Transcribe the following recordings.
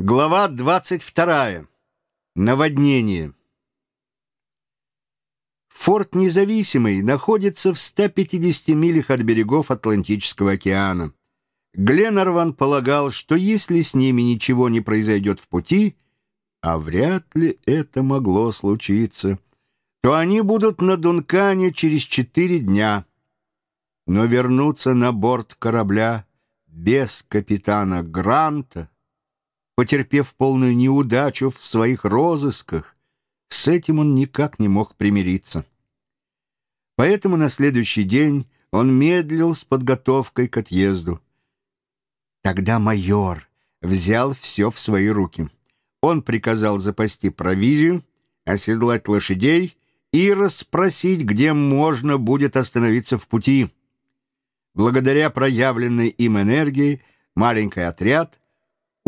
Глава 22. Наводнение. Форт Независимый находится в 150 милях от берегов Атлантического океана. Гленнерван полагал, что если с ними ничего не произойдет в пути, а вряд ли это могло случиться, то они будут на Дункане через четыре дня. Но вернуться на борт корабля без капитана Гранта — потерпев полную неудачу в своих розысках, с этим он никак не мог примириться. Поэтому на следующий день он медлил с подготовкой к отъезду. Тогда майор взял все в свои руки. Он приказал запасти провизию, оседлать лошадей и расспросить, где можно будет остановиться в пути. Благодаря проявленной им энергии маленький отряд —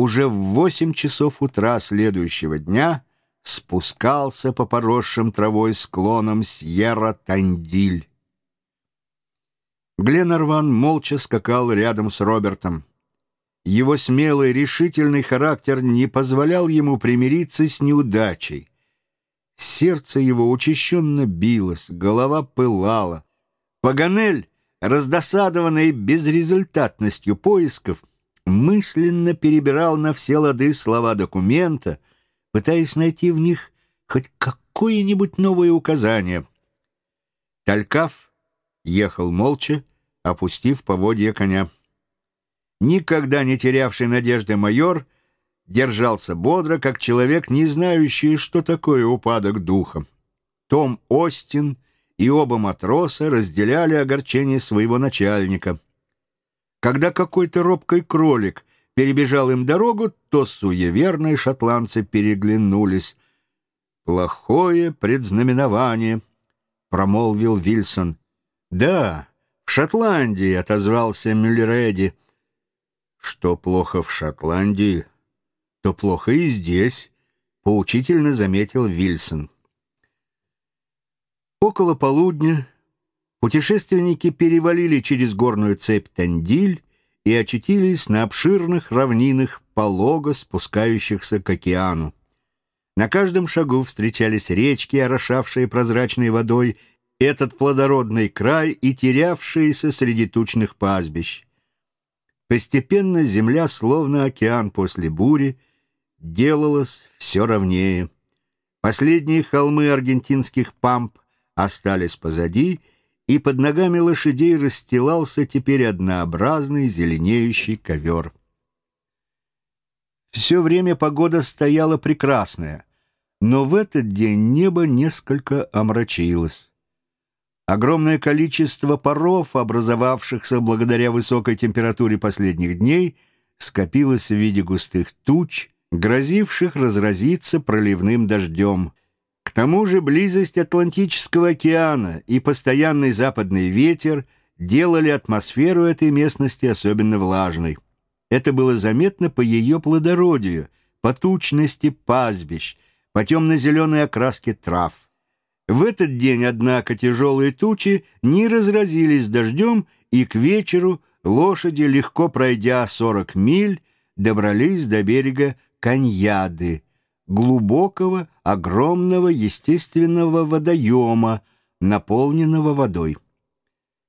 уже в восемь часов утра следующего дня спускался по поросшим травой склонам Сьерра-Тандиль. Гленарван молча скакал рядом с Робертом. Его смелый, решительный характер не позволял ему примириться с неудачей. Сердце его учащенно билось, голова пылала. Паганель, раздосадованный безрезультатностью поисков, мысленно перебирал на все лады слова документа, пытаясь найти в них хоть какое-нибудь новое указание. Талькав ехал молча, опустив поводья коня. Никогда не терявший надежды майор держался бодро, как человек, не знающий, что такое упадок духа. Том Остин и оба матроса разделяли огорчение своего начальника — когда какой-то робкий кролик перебежал им дорогу, то суеверные шотландцы переглянулись. «Плохое предзнаменование», — промолвил Вильсон. «Да, в Шотландии», — отозвался Мюллереди. «Что плохо в Шотландии, то плохо и здесь», — поучительно заметил Вильсон. Около полудня Путешественники перевалили через горную цепь Тандиль и очутились на обширных равнинах, полого спускающихся к океану. На каждом шагу встречались речки, орошавшие прозрачной водой этот плодородный край и терявшиеся среди тучных пастбищ. Постепенно земля, словно океан после бури, делалась все ровнее. Последние холмы аргентинских памп остались позади, и под ногами лошадей расстилался теперь однообразный зеленеющий ковер. Все время погода стояла прекрасная, но в этот день небо несколько омрачилось. Огромное количество паров, образовавшихся благодаря высокой температуре последних дней, скопилось в виде густых туч, грозивших разразиться проливным дождем. К тому же близость Атлантического океана и постоянный западный ветер делали атмосферу этой местности особенно влажной. Это было заметно по ее плодородию, по тучности пастбищ, по темно-зеленой окраске трав. В этот день, однако, тяжелые тучи не разразились дождем, и к вечеру лошади, легко пройдя 40 миль, добрались до берега Каньяды, глубокого, огромного естественного водоема, наполненного водой.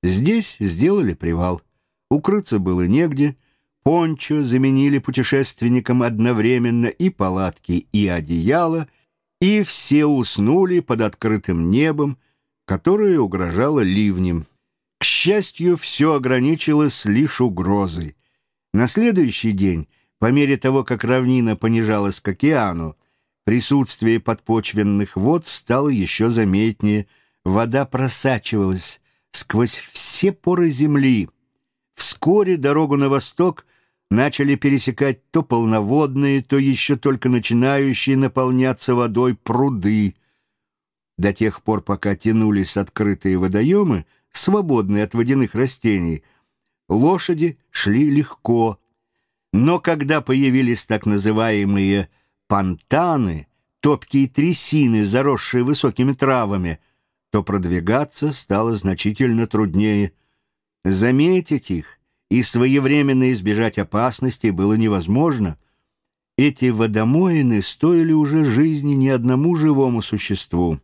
Здесь сделали привал. Укрыться было негде, пончо заменили путешественникам одновременно и палатки, и одеяло, и все уснули под открытым небом, которое угрожало ливнем. К счастью, все ограничилось лишь угрозой. На следующий день, по мере того, как равнина понижалась к океану, Присутствие подпочвенных вод стало еще заметнее. Вода просачивалась сквозь все поры земли. Вскоре дорогу на восток начали пересекать то полноводные, то еще только начинающие наполняться водой пруды. До тех пор, пока тянулись открытые водоемы, свободные от водяных растений, лошади шли легко. Но когда появились так называемые фонтаны, топкие трясины, заросшие высокими травами, то продвигаться стало значительно труднее. Заметить их и своевременно избежать опасности было невозможно. эти водомоины стоили уже жизни ни одному живому существу.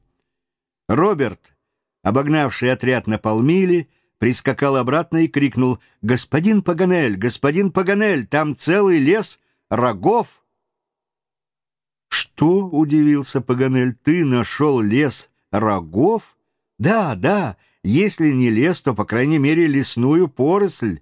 Роберт, обогнавший отряд на полмили, прискакал обратно и крикнул «Господин Паганель! Господин Паганель! Там целый лес рогов!» «Что?» — удивился Паганель. «Ты нашел лес рогов?» «Да, да, если не лес, то, по крайней мере, лесную поросль».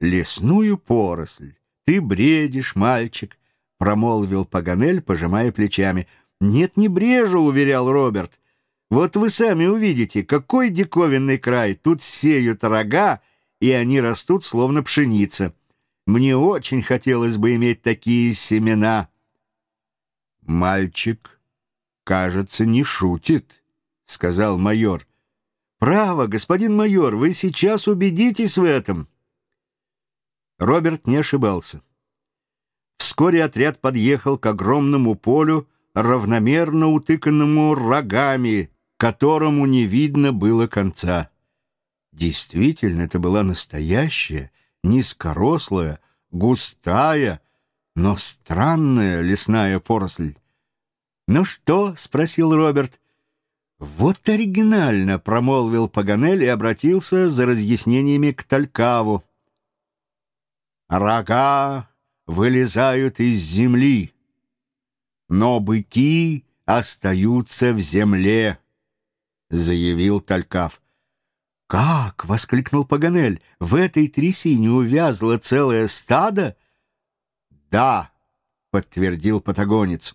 «Лесную поросль? Ты бредишь, мальчик», — промолвил Паганель, пожимая плечами. «Нет, не брежу», — уверял Роберт. «Вот вы сами увидите, какой диковинный край. Тут сеют рога, и они растут, словно пшеница. Мне очень хотелось бы иметь такие семена». «Мальчик, кажется, не шутит», — сказал майор. «Право, господин майор, вы сейчас убедитесь в этом». Роберт не ошибался. Вскоре отряд подъехал к огромному полю, равномерно утыканному рогами, которому не видно было конца. Действительно, это была настоящая, низкорослая, густая, но странная лесная поросль. «Ну что?» — спросил Роберт. «Вот оригинально!» — промолвил Паганель и обратился за разъяснениями к Талькаву. «Рога вылезают из земли, но быки остаются в земле», — заявил Талькав. «Как?» — воскликнул Паганель. «В этой трясине увязло целое стадо?» «Да», — подтвердил патагонец.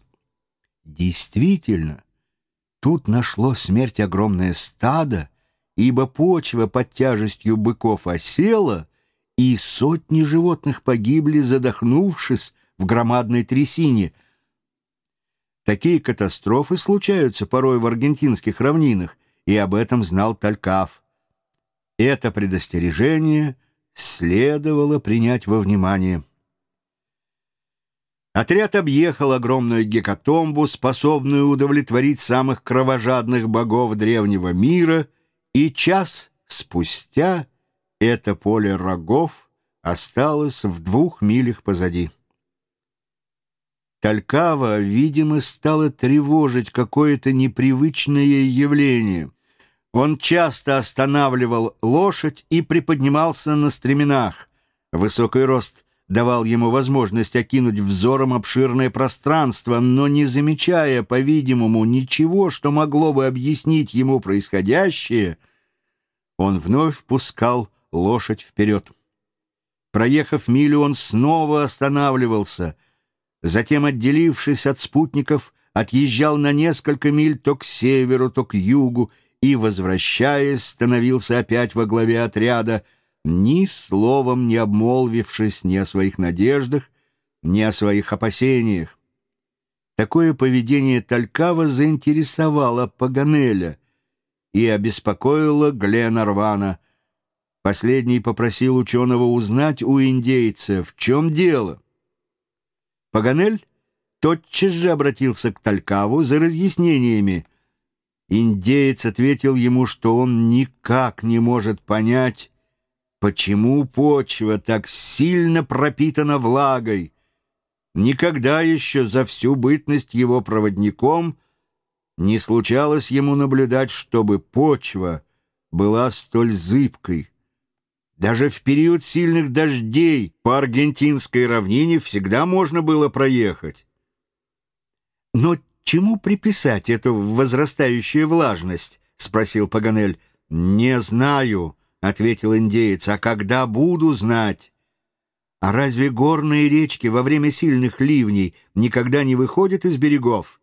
«Действительно, тут нашло смерть огромное стадо, ибо почва под тяжестью быков осела, и сотни животных погибли, задохнувшись в громадной трясине. Такие катастрофы случаются порой в аргентинских равнинах, и об этом знал Талькав. Это предостережение следовало принять во внимание. Отряд объехал огромную гекатомбу, способную удовлетворить самых кровожадных богов древнего мира, и час спустя это поле рогов осталось в двух милях позади. Талькава, видимо, стало тревожить какое-то непривычное явление. Он часто останавливал лошадь и приподнимался на стременах. Высокий рост давал ему возможность окинуть взором обширное пространство, но не замечая, по-видимому, ничего, что могло бы объяснить ему происходящее, он вновь пускал лошадь вперед. Проехав милю, он снова останавливался, затем, отделившись от спутников, отъезжал на несколько миль то к северу, то к югу, и, возвращаясь, становился опять во главе отряда — ни словом не обмолвившись ни о своих надеждах, ни о своих опасениях. Такое поведение Талькава заинтересовало Паганеля и обеспокоило Гленарвана. Последний попросил ученого узнать у индейца, в чем дело. Паганель тотчас же обратился к Талькаву за разъяснениями. Индеец ответил ему, что он никак не может понять, Почему почва так сильно пропитана влагой? Никогда еще за всю бытность его проводником не случалось ему наблюдать, чтобы почва была столь зыбкой. Даже в период сильных дождей по аргентинской равнине всегда можно было проехать. «Но чему приписать эту возрастающую влажность?» — спросил Паганель. «Не знаю». — ответил индеец, — «а когда буду знать?» «А разве горные речки во время сильных ливней никогда не выходят из берегов?»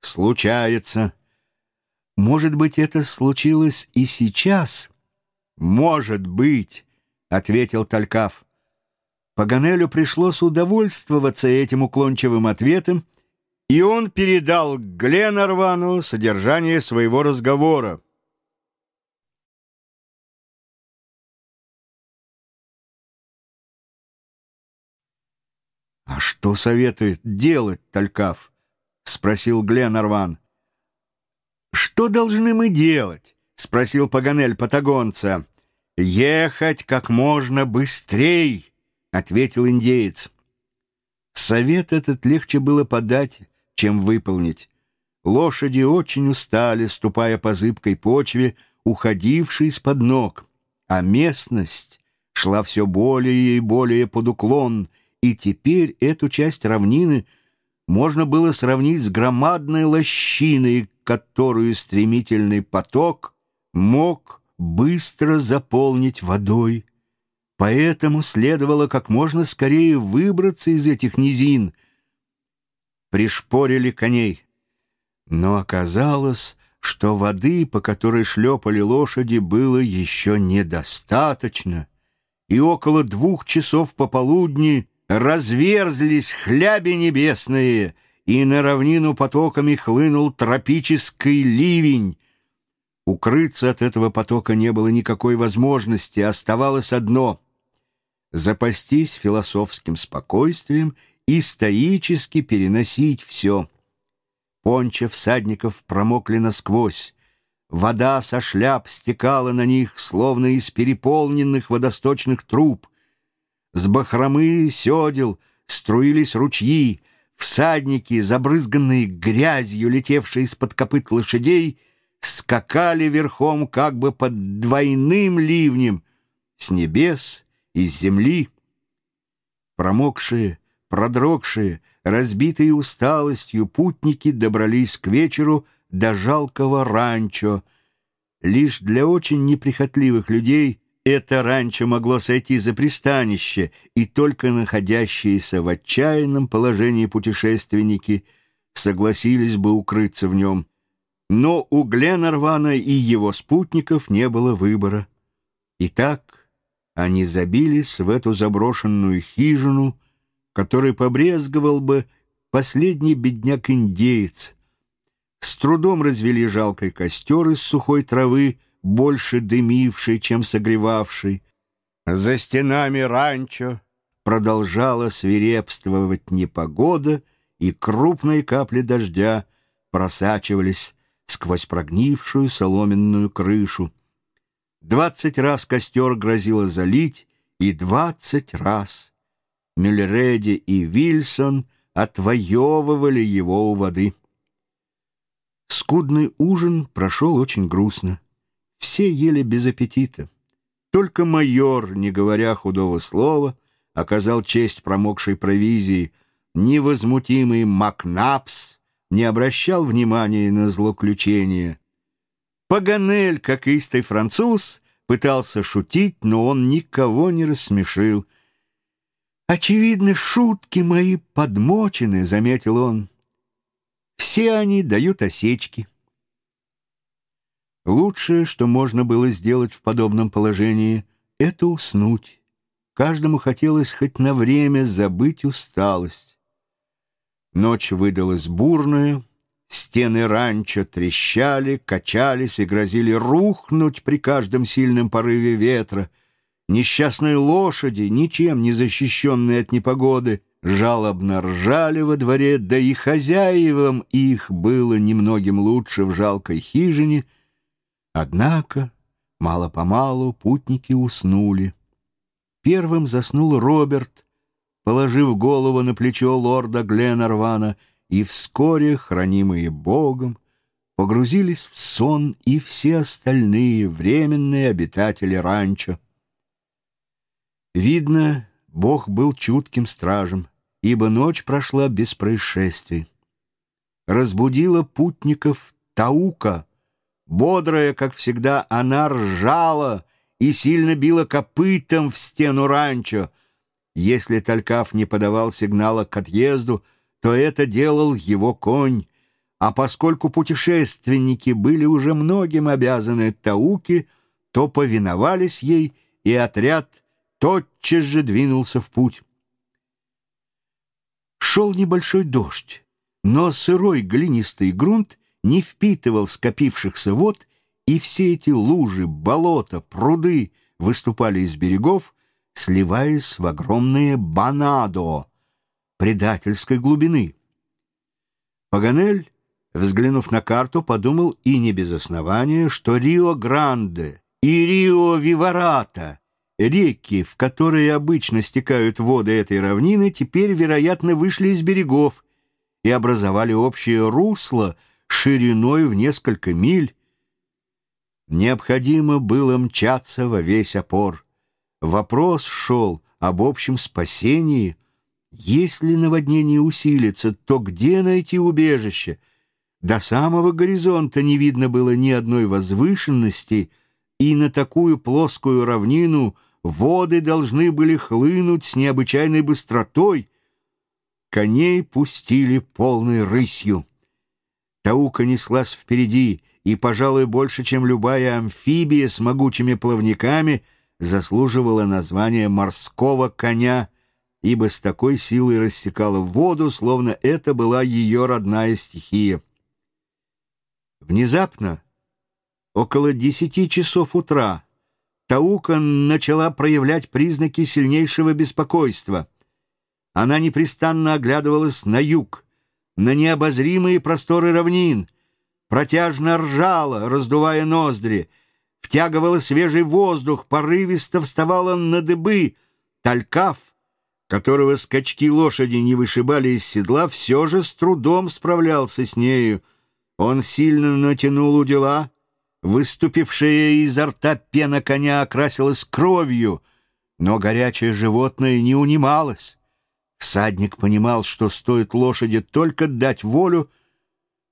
«Случается». «Может быть, это случилось и сейчас?» «Может быть», — ответил Талькав. Паганелю пришлось удовольствоваться этим уклончивым ответом, и он передал Гленарвану содержание своего разговора. Что советует делать Талькав?» — спросил Гленарван. «Что должны мы делать?» — спросил Паганель Патагонца. «Ехать как можно быстрей», — ответил индеец. Совет этот легче было подать, чем выполнить. Лошади очень устали, ступая по зыбкой почве, уходившей из-под ног, а местность шла все более и более под уклон, и теперь эту часть равнины можно было сравнить с громадной лощиной, которую стремительный поток мог быстро заполнить водой. Поэтому следовало как можно скорее выбраться из этих низин. Пришпорили коней. Но оказалось, что воды, по которой шлепали лошади, было еще недостаточно, и около двух часов пополудни разверзлись хляби небесные, и на равнину потоками хлынул тропический ливень. Укрыться от этого потока не было никакой возможности, оставалось одно — запастись философским спокойствием и стоически переносить все — Понча всадников промокли насквозь. Вода со шляп стекала на них, словно из переполненных водосточных труб. С бахромы седел струились ручьи, всадники, забрызганные грязью, летевшие из-под копыт лошадей, скакали верхом как бы под двойным ливнем с небес, из земли. Промокшие, продрогшие, Разбитые усталостью, путники добрались к вечеру до жалкого ранчо. Лишь для очень неприхотливых людей это ранчо могло сойти за пристанище, и только находящиеся в отчаянном положении путешественники согласились бы укрыться в нем. Но у Гленарвана и его спутников не было выбора. Итак, они забились в эту заброшенную хижину, который побрезговал бы последний бедняк-индеец. С трудом развели жалкий костер из сухой травы, больше дымивший, чем согревавший. За стенами ранчо продолжала свирепствовать непогода, и крупные капли дождя просачивались сквозь прогнившую соломенную крышу. Двадцать раз костер грозило залить, и двадцать раз — Мюллереди и Вильсон отвоевывали его у воды. Скудный ужин прошел очень грустно. Все ели без аппетита. Только майор, не говоря худого слова, оказал честь промокшей провизии. Невозмутимый Макнапс не обращал внимания на злоключение. Паганель, как истый француз, пытался шутить, но он никого не рассмешил — «Очевидно, шутки мои подмочены», — заметил он. «Все они дают осечки». Лучшее, что можно было сделать в подобном положении, — это уснуть. Каждому хотелось хоть на время забыть усталость. Ночь выдалась бурная, стены ранчо трещали, качались и грозили рухнуть при каждом сильном порыве ветра — Несчастные лошади, ничем не защищенные от непогоды, жалобно ржали во дворе, да и хозяевам их было немногим лучше в жалкой хижине. Однако мало-помалу путники уснули. Первым заснул Роберт, положив голову на плечо лорда Гленарвана, и вскоре, хранимые Богом, погрузились в сон и все остальные временные обитатели ранчо. Видно, Бог был чутким стражем, ибо ночь прошла без происшествий. Разбудила путников Таука. Бодрая, как всегда, она ржала и сильно била копытом в стену ранчо. Если Талькав не подавал сигнала к отъезду, то это делал его конь, а поскольку путешественники были уже многим обязаны Тауке, то повиновались ей, и отряд тотчас же двинулся в путь. Шел небольшой дождь, но сырой глинистый грунт не впитывал скопившихся вод, и все эти лужи, болота, пруды выступали из берегов, сливаясь в огромные банадо предательской глубины. Паганель, взглянув на карту, подумал и не без основания, что Рио-Гранде и Рио-Виварата Реки, в которые обычно стекают воды этой равнины, теперь, вероятно, вышли из берегов и образовали общее русло шириной в несколько миль. Необходимо было мчаться во весь опор. Вопрос шел об общем спасении. Если наводнение усилится, то где найти убежище? До самого горизонта не видно было ни одной возвышенности, и на такую плоскую равнину — воды должны были хлынуть с необычайной быстротой. Коней пустили полной рысью. Таука неслась впереди, и, пожалуй, больше, чем любая амфибия с могучими плавниками, заслуживала название морского коня, ибо с такой силой рассекала воду, словно это была ее родная стихия. Внезапно, около десяти часов утра, Таука начала проявлять признаки сильнейшего беспокойства. Она непрестанно оглядывалась на юг, на необозримые просторы равнин, протяжно ржала, раздувая ноздри, втягивала свежий воздух, порывисто вставала на дыбы. Талькав, которого скачки лошади не вышибали из седла, все же с трудом справлялся с нею. Он сильно натянул удила, Выступившая изо рта пена коня окрасилась кровью, но горячее животное не унималось. Всадник понимал, что стоит лошади только дать волю,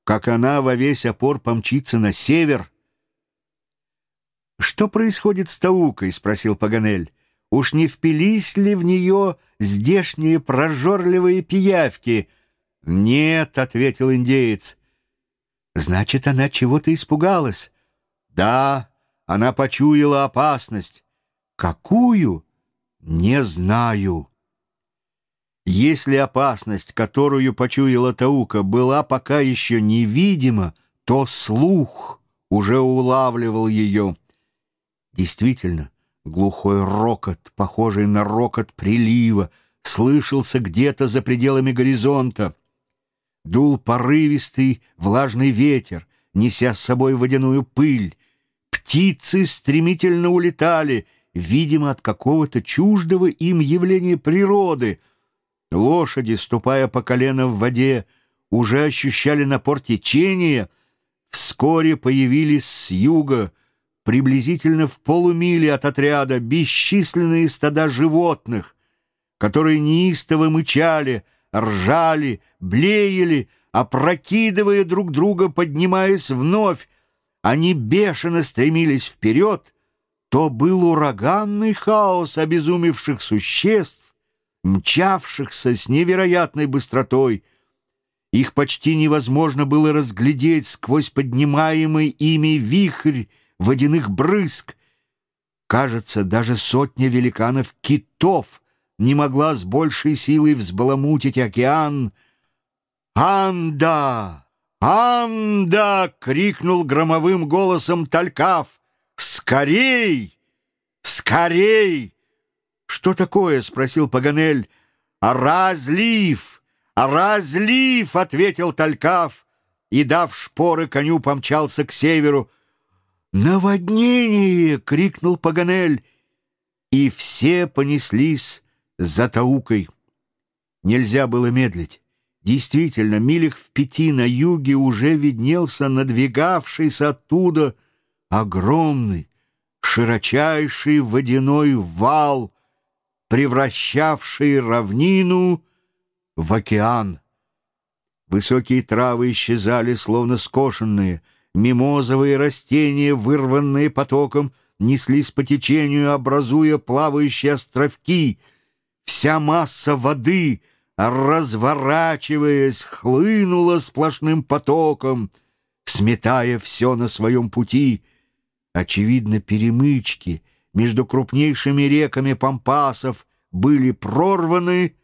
как она во весь опор помчится на север. «Что происходит с Таукой?» — спросил Паганель. «Уж не впились ли в нее здешние прожорливые пиявки?» «Нет», — ответил индеец. «Значит, она чего-то испугалась». Да, она почуяла опасность. Какую? Не знаю. Если опасность, которую почуяла Таука, была пока еще невидима, то слух уже улавливал ее. Действительно, глухой рокот, похожий на рокот прилива, слышался где-то за пределами горизонта. Дул порывистый влажный ветер, неся с собой водяную пыль, Птицы стремительно улетали, видимо, от какого-то чуждого им явления природы. Лошади, ступая по колено в воде, уже ощущали напор течения. Вскоре появились с юга, приблизительно в полумиле от отряда, бесчисленные стада животных, которые неистово мычали, ржали, блеяли, опрокидывая друг друга, поднимаясь вновь, они бешено стремились вперед, то был ураганный хаос обезумевших существ, мчавшихся с невероятной быстротой. Их почти невозможно было разглядеть сквозь поднимаемый ими вихрь водяных брызг. Кажется, даже сотня великанов-китов не могла с большей силой взбаламутить океан. «Анда!» «Анда!» — крикнул громовым голосом Талькав. «Скорей! Скорей!» «Что такое?» — спросил Паганель. «Разлив! Разлив!» — ответил Талькав и, дав шпоры, коню помчался к северу. «Наводнение!» — крикнул Паганель. И все понеслись за Таукой. Нельзя было медлить. Действительно, милях в пяти на юге уже виднелся надвигавшийся оттуда огромный, широчайший водяной вал, превращавший равнину в океан. Высокие травы исчезали, словно скошенные, мимозовые растения, вырванные потоком, неслись по течению, образуя плавающие островки. Вся масса воды — разворачиваясь, хлынула сплошным потоком, сметая все на своем пути. Очевидно, перемычки между крупнейшими реками Пампасов были прорваны,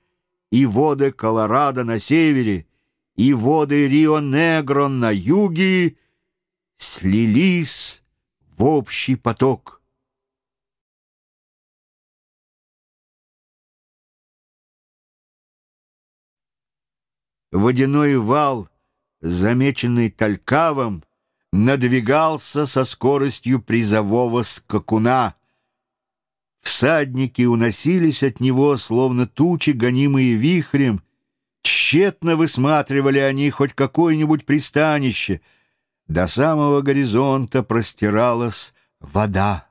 и воды Колорадо на севере, и воды Рио-Негро на юге слились в общий поток. водяной вал, замеченный Талькавом, надвигался со скоростью призового скакуна. Всадники уносились от него, словно тучи, гонимые вихрем. Тщетно высматривали они хоть какое-нибудь пристанище. До самого горизонта простиралась вода.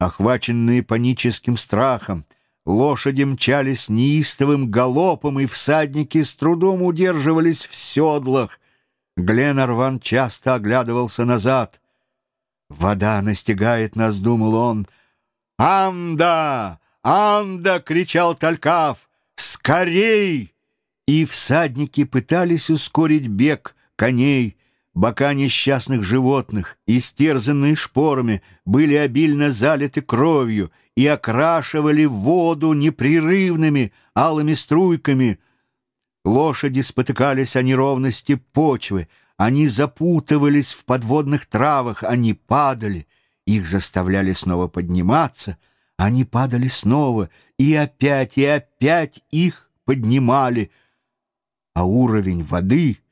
Охваченные паническим страхом, лошади мчались неистовым галопом, и всадники с трудом удерживались в седлах. Гленарван часто оглядывался назад. «Вода настигает нас», — думал он. «Анда! Анда!» — кричал Талькав. «Скорей!» И всадники пытались ускорить бег коней, Бока несчастных животных, истерзанные шпорами, были обильно залиты кровью и окрашивали воду непрерывными алыми струйками. Лошади спотыкались о неровности почвы, они запутывались в подводных травах, они падали, их заставляли снова подниматься, они падали снова, и опять, и опять их поднимали, а уровень воды —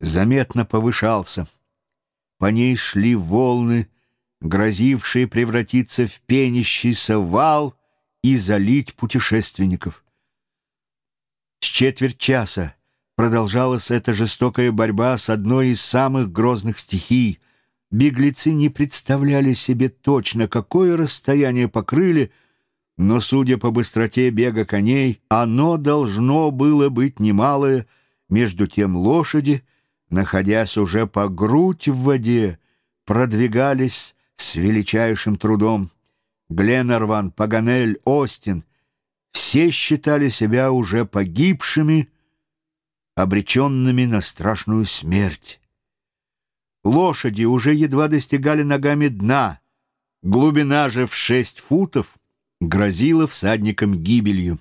заметно повышался. По ней шли волны, грозившие превратиться в пенящийся вал и залить путешественников. С четверть часа продолжалась эта жестокая борьба с одной из самых грозных стихий. Беглецы не представляли себе точно, какое расстояние покрыли, но, судя по быстроте бега коней, оно должно было быть немалое, между тем лошади — находясь уже по грудь в воде, продвигались с величайшим трудом. Гленнерван, Паганель, Остин — все считали себя уже погибшими, обреченными на страшную смерть. Лошади уже едва достигали ногами дна, глубина же в шесть футов грозила всадникам гибелью.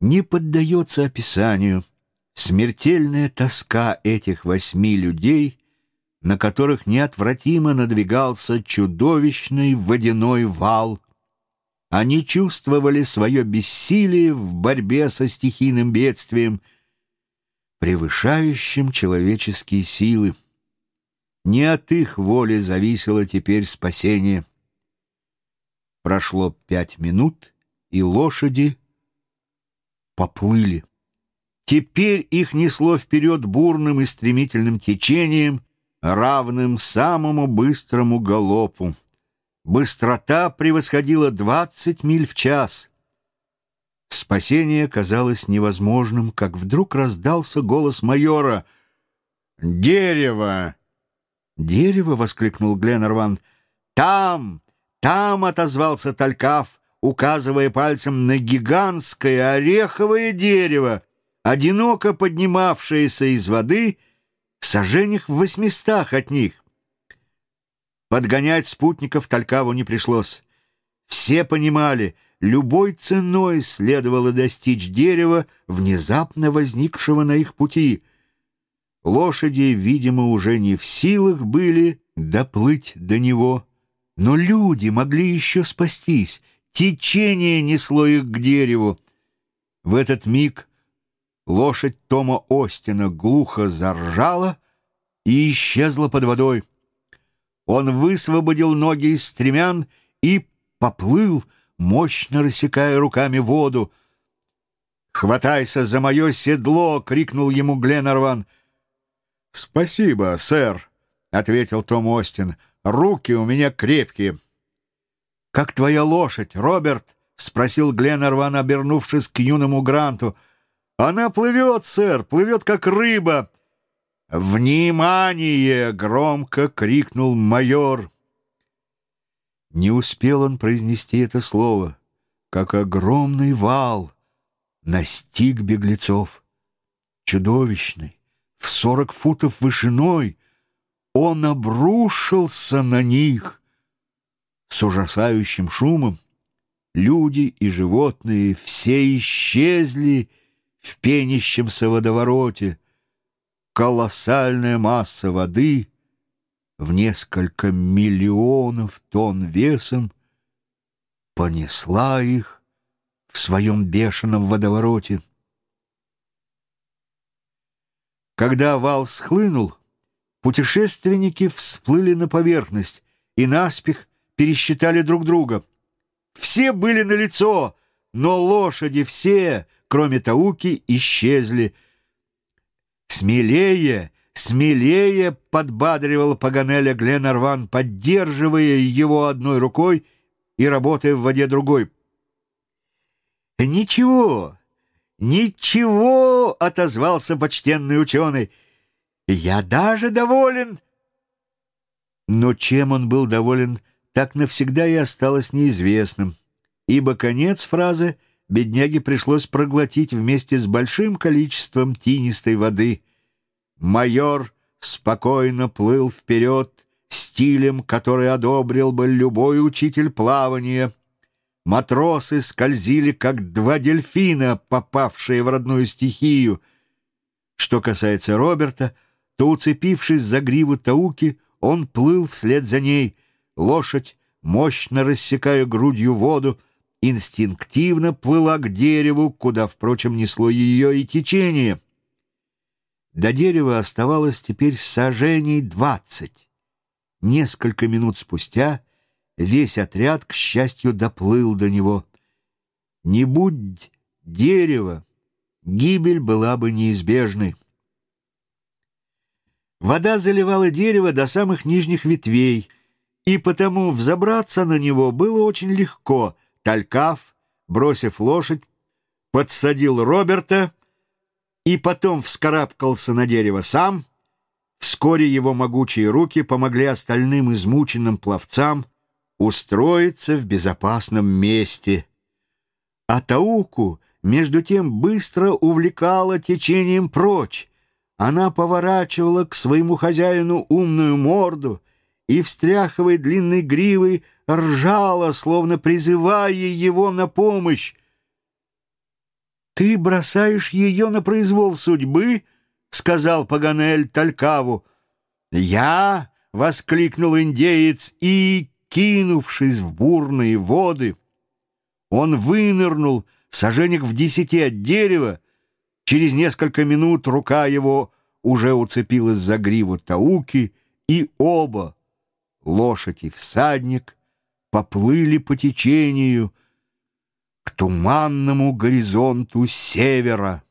Не поддается описанию — Смертельная тоска этих восьми людей, на которых неотвратимо надвигался чудовищный водяной вал. Они чувствовали свое бессилие в борьбе со стихийным бедствием, превышающим человеческие силы. Не от их воли зависело теперь спасение. Прошло пять минут, и лошади поплыли. Теперь их несло вперед бурным и стремительным течением, равным самому быстрому галопу. Быстрота превосходила двадцать миль в час. Спасение казалось невозможным, как вдруг раздался голос майора. «Дерево!» «Дерево!» — воскликнул Гленнерван. «Там! Там!» — отозвался Талькав, указывая пальцем на гигантское ореховое дерево, одиноко поднимавшаяся из воды в сожжениях в восьмистах от них. Подгонять спутников Талькаву не пришлось. Все понимали, любой ценой следовало достичь дерева, внезапно возникшего на их пути. Лошади, видимо, уже не в силах были доплыть до него. Но люди могли еще спастись. Течение несло их к дереву. В этот миг Лошадь Тома Остина глухо заржала и исчезла под водой. Он высвободил ноги из стремян и поплыл, мощно рассекая руками воду. «Хватайся за мое седло!» — крикнул ему Гленарван. «Спасибо, сэр», — ответил Том Остин. «Руки у меня крепкие». «Как твоя лошадь, Роберт?» — спросил Гленарван, обернувшись к юному Гранту. Она плывет, сэр, плывет, как рыба. «Внимание!» — громко крикнул майор. Не успел он произнести это слово, как огромный вал настиг беглецов. Чудовищный, в сорок футов вышиной, он обрушился на них с ужасающим шумом. Люди и животные все исчезли, в пенящемся водовороте. Колоссальная масса воды в несколько миллионов тонн весом понесла их в своем бешеном водовороте. Когда вал схлынул, путешественники всплыли на поверхность и наспех пересчитали друг друга. Все были на лицо, но лошади все, кроме Тауки, исчезли. «Смелее, смелее!» — подбадривал Паганеля Гленарван, поддерживая его одной рукой и работая в воде другой. «Ничего, ничего!» — отозвался почтенный ученый. «Я даже доволен!» Но чем он был доволен, так навсегда и осталось неизвестным, ибо конец фразы бедняге пришлось проглотить вместе с большим количеством тинистой воды. Майор спокойно плыл вперед стилем, который одобрил бы любой учитель плавания. Матросы скользили, как два дельфина, попавшие в родную стихию. Что касается Роберта, то, уцепившись за гриву Тауки, он плыл вслед за ней. Лошадь, мощно рассекая грудью воду, инстинктивно плыла к дереву, куда, впрочем, несло ее и течение. До дерева оставалось теперь сажений двадцать. Несколько минут спустя весь отряд, к счастью, доплыл до него. Не будь дерева, гибель была бы неизбежной. Вода заливала дерево до самых нижних ветвей, и потому взобраться на него было очень легко. Талькав, бросив лошадь, подсадил Роберта и потом вскарабкался на дерево сам. Вскоре его могучие руки помогли остальным измученным пловцам устроиться в безопасном месте. А Тауку, между тем, быстро увлекала течением прочь, она поворачивала к своему хозяину умную морду и, встряхивая длинной гривой, ржала, словно призывая его на помощь. «Ты бросаешь ее на произвол судьбы?» — сказал Паганель Талькаву. «Я!» — воскликнул индеец и, кинувшись в бурные воды, он вынырнул сожженек в десяти от дерева, Через несколько минут рука его уже уцепилась за гриву Тауки, и оба, лошадь и всадник, поплыли по течению к туманному горизонту севера.